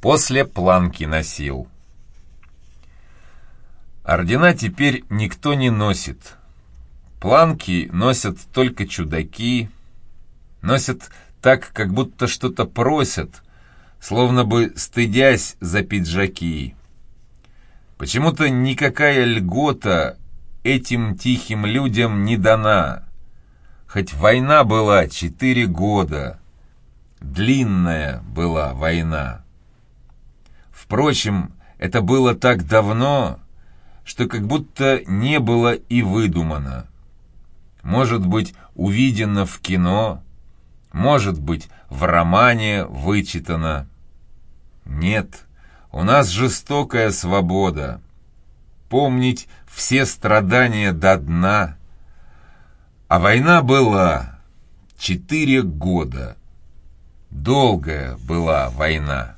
После планки носил. Ордена теперь никто не носит. Планки носят только чудаки. Носят так, как будто что-то просят, словно бы стыдясь за пиджаки. Почему-то никакая льгота этим тихим людям не дана. Хоть война была четыре года, длинная была война. Впрочем, это было так давно, что как будто не было и выдумано. Может быть, увидено в кино, может быть, в романе вычитано. Нет, у нас жестокая свобода. Помнить все страдания до дна. А война была четыре года. Долгая была война.